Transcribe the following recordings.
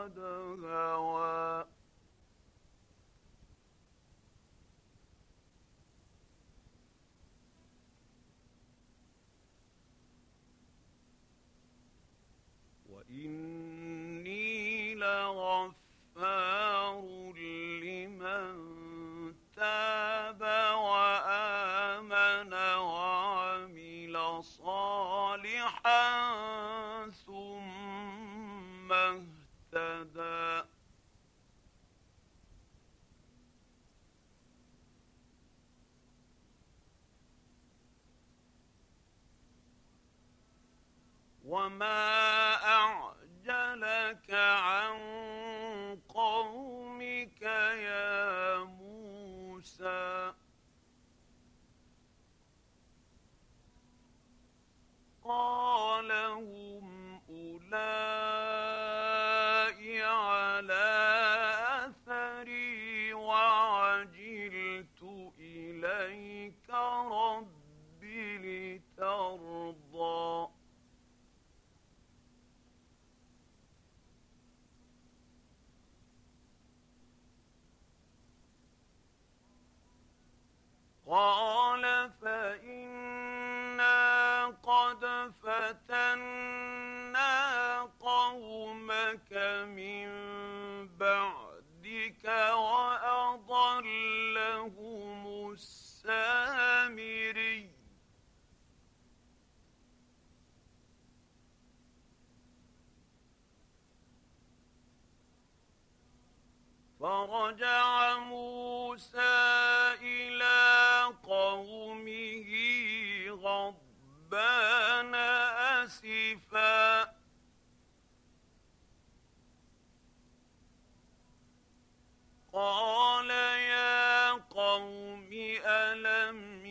قَدَرٍ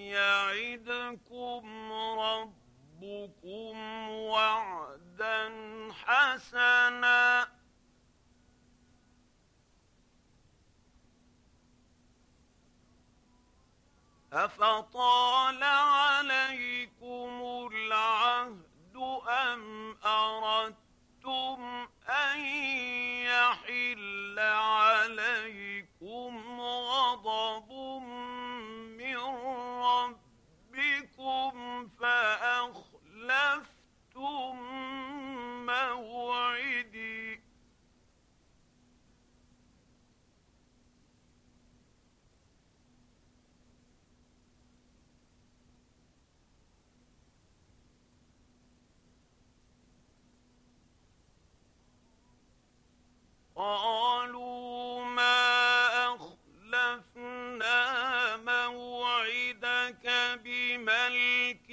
يعدكم ربكم وعدا حسنا. أفطال عليكم العهد أم أردتم أن يحل عليكم غضب جئتكم فأخلفتم موعدي. قالوا ما الْكَلِمَةِ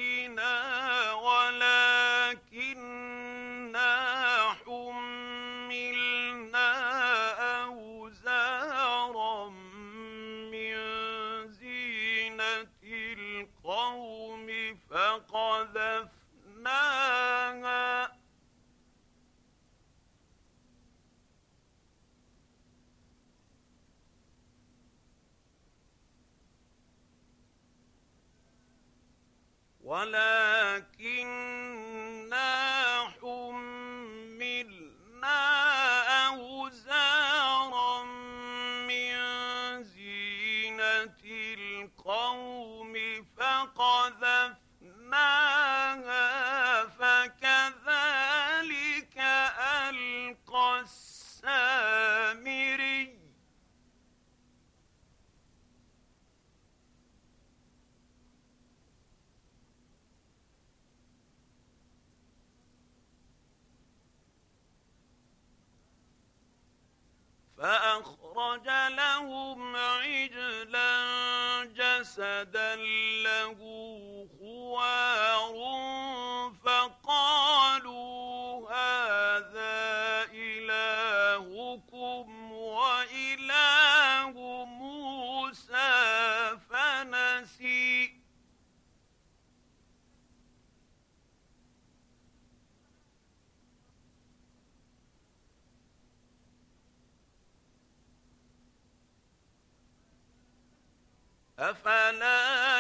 أفلا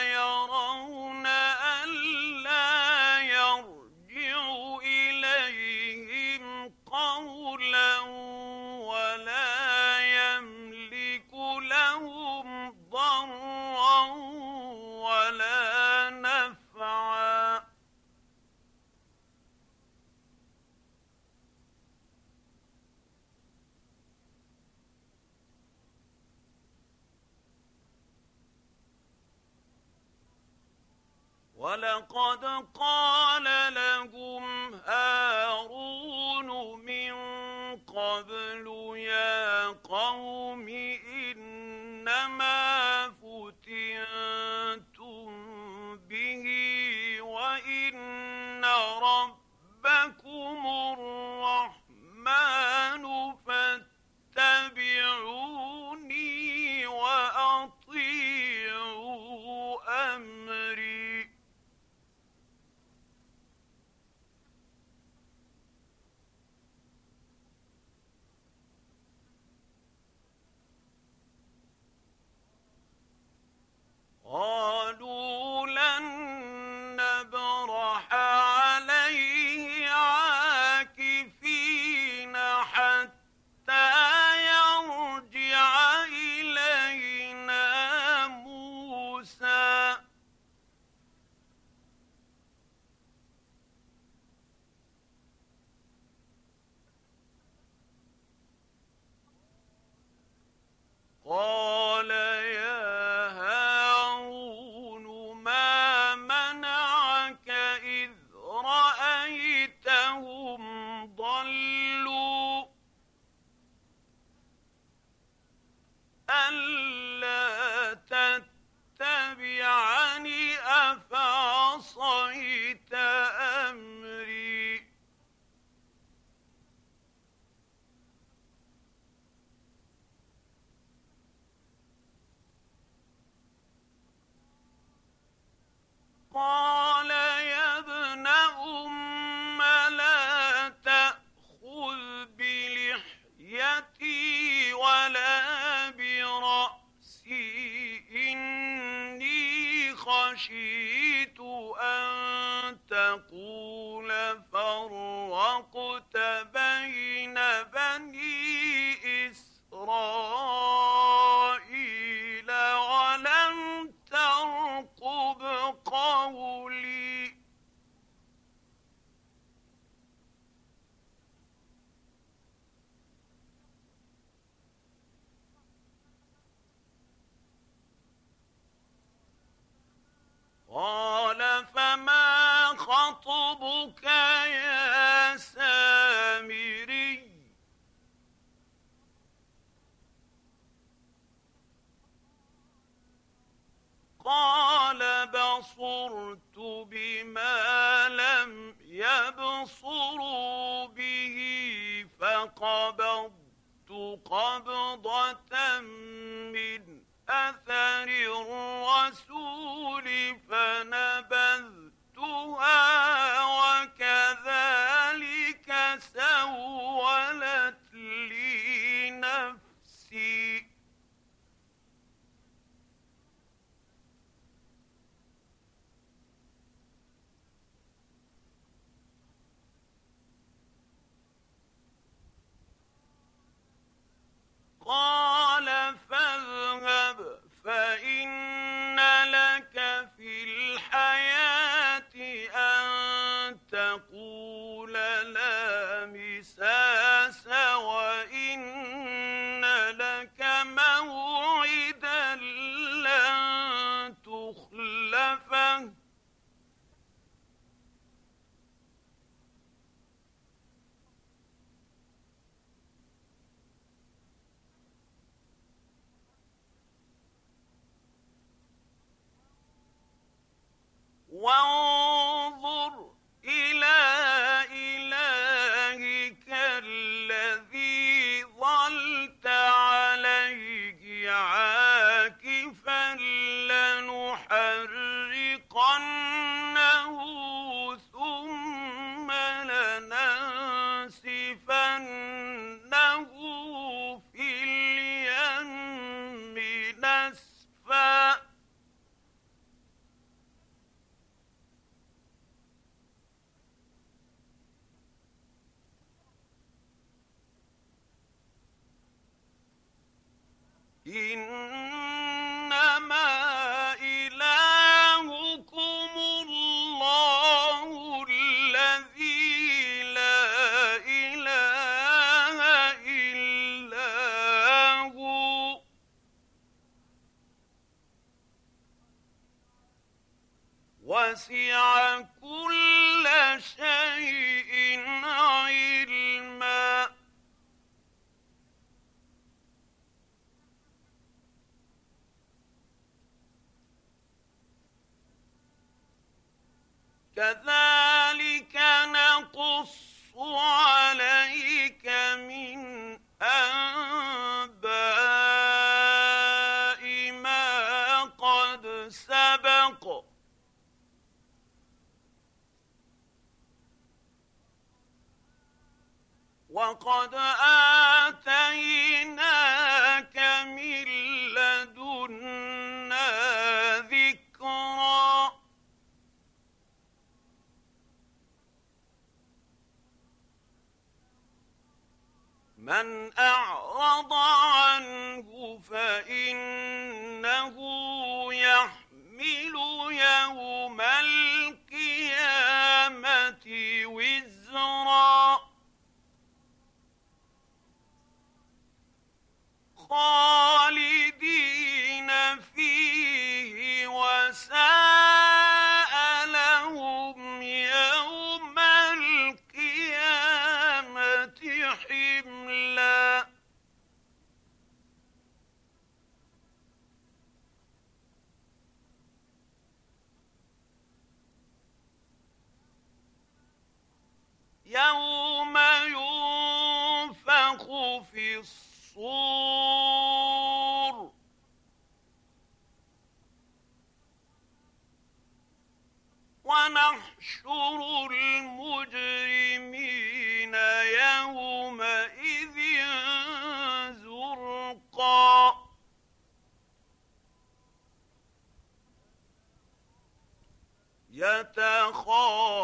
ولقد قال تقول فرقت بين بني إسرائيل قبضة من أثر الرسول فنبذ كذلك يوم ينفخ في الصور. ونحشر المجرمين يومئذ زرقا. يتخافت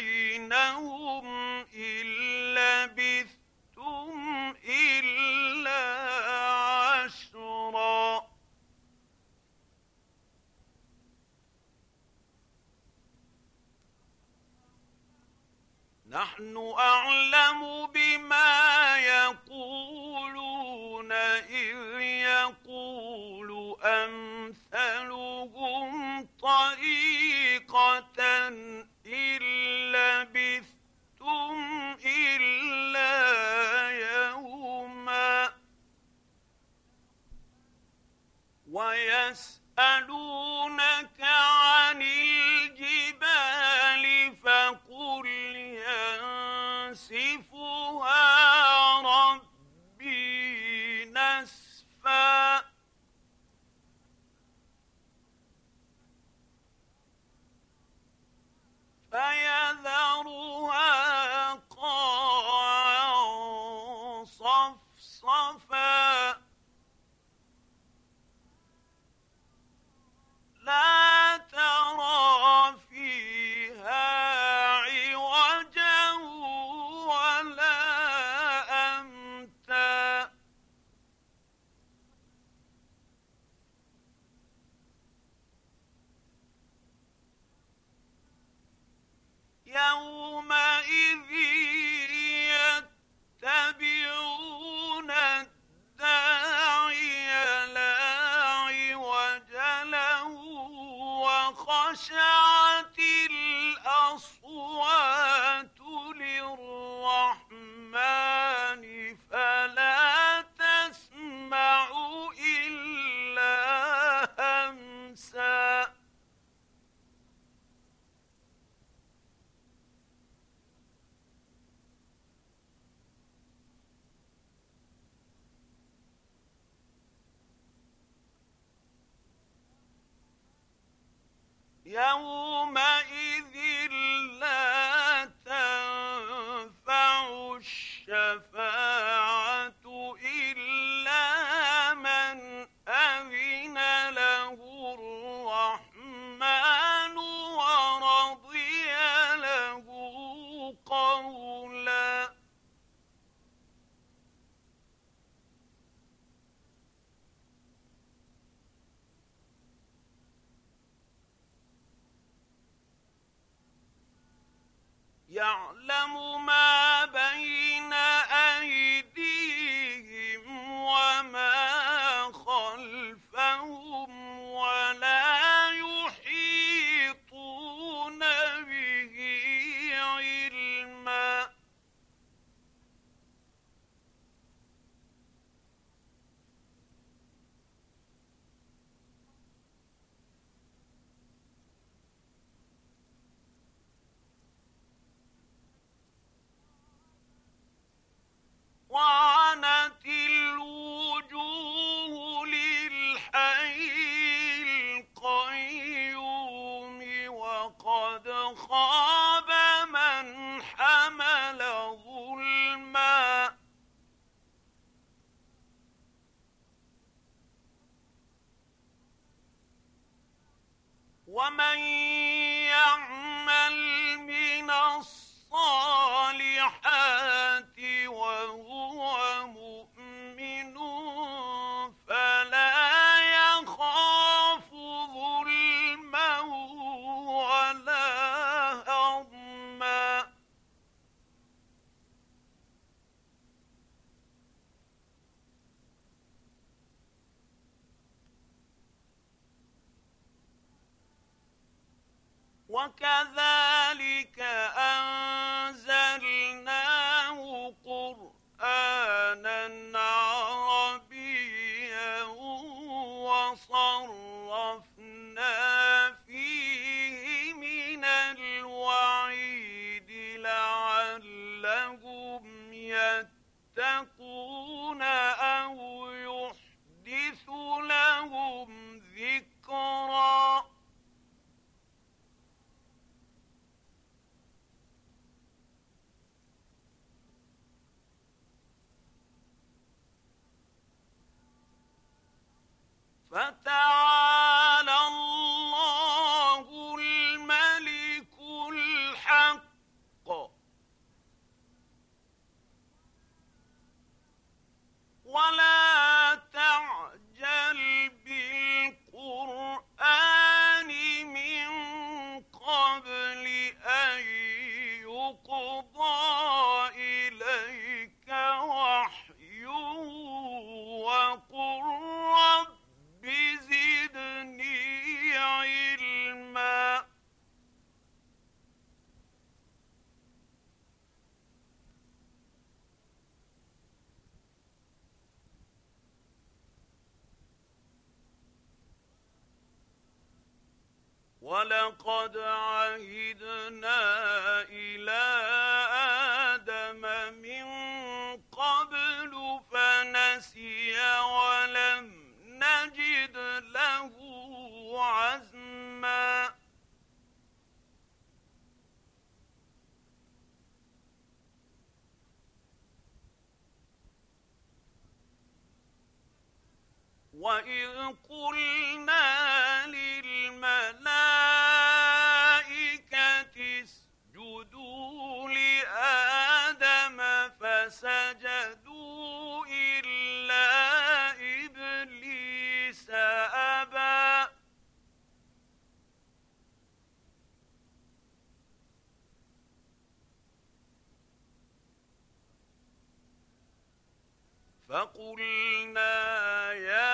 بينهم إن لبثتم إلا عشرا نحن أعلم ب يسألون يوم يعلم ما خالق ولقد عهدنا إلى آدم من قبل فنسي ولم نجد له عزما وإذ قلنا لله الملائكة اسجدوا لآدم فسجدوا إلا إبليس أبى. فقلنا يا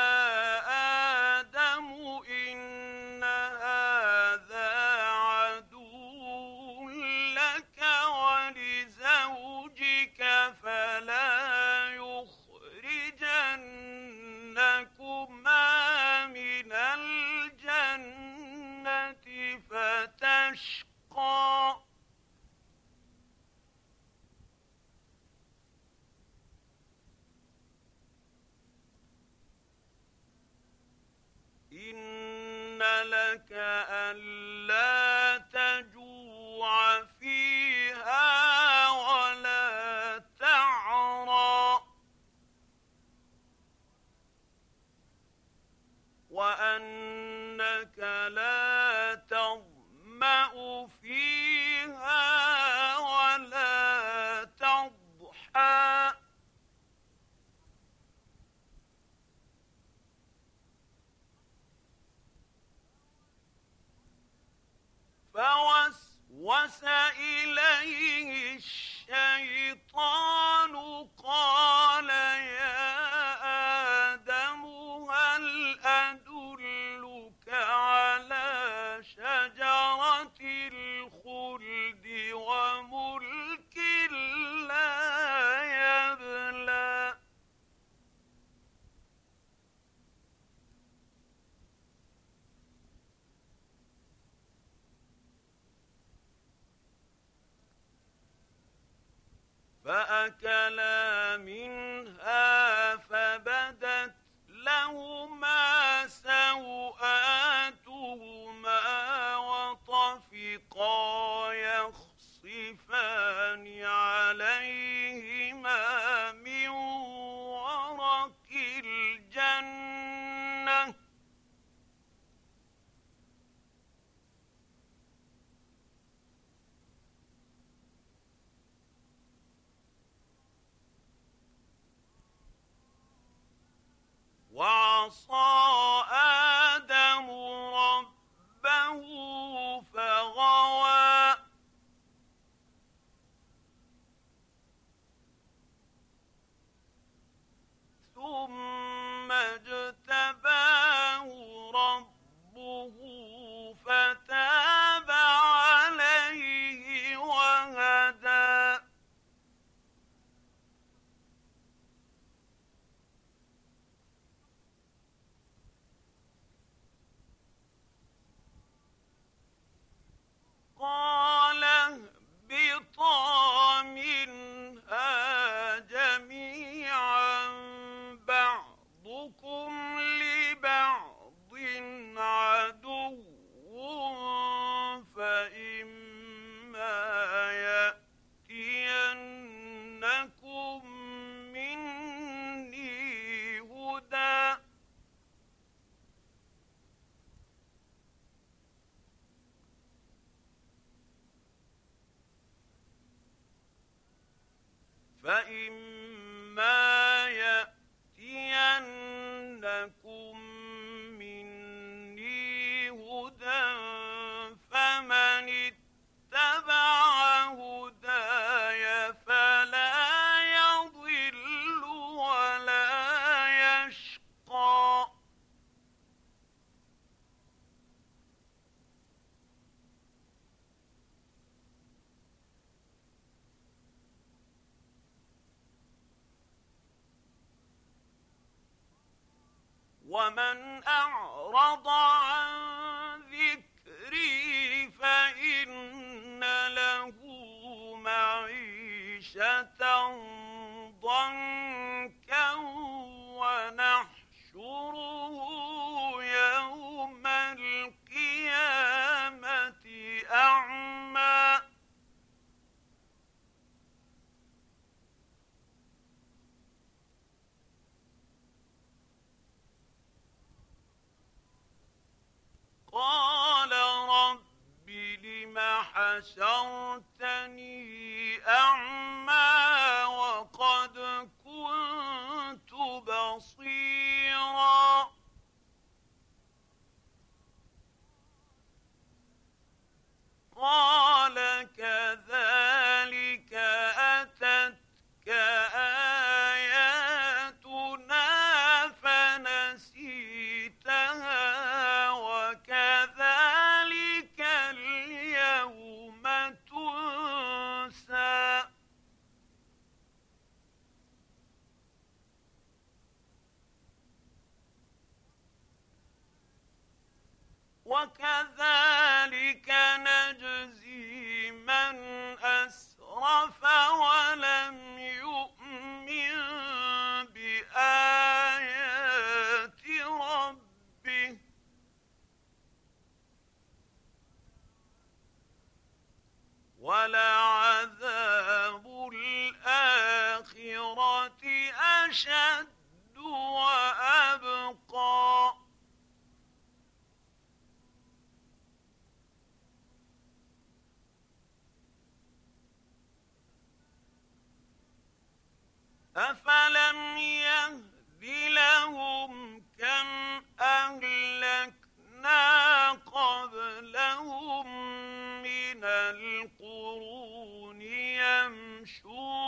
وسإليه الشَّيْطَانُ. فأكلا منها فبدت لهما سوآتهما وطفقا يخصفان عليه الصالحين فإن وكذلك نجزي من أسرف ولم أفلم يهد لهم كم أهلكنا قبلهم من القرون يمشون